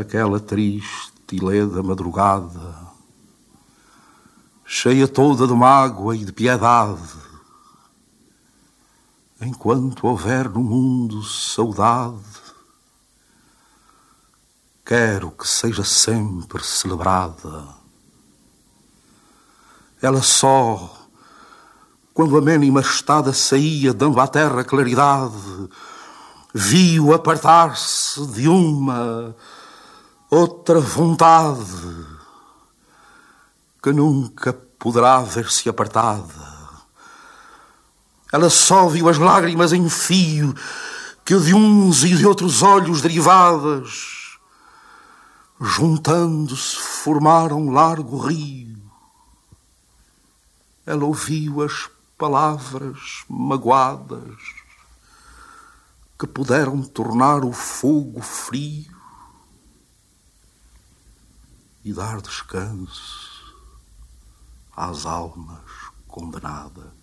aquela triste e leda madrugada, cheia toda de mágoa e de piedade, enquanto houver no mundo saudade, quero que seja sempre celebrada. Ela só, quando a mínima estada saía, dando à terra claridade, viu apartar-se de uma outra vontade que nunca poderá ver-se apartada. Ela só viu as lágrimas em fio que de uns e de outros olhos derivadas, juntando-se, formaram um largo rio. Ela ouviu as palavras magoadas que puderam tornar o fogo frio e dar descanso às almas condenadas.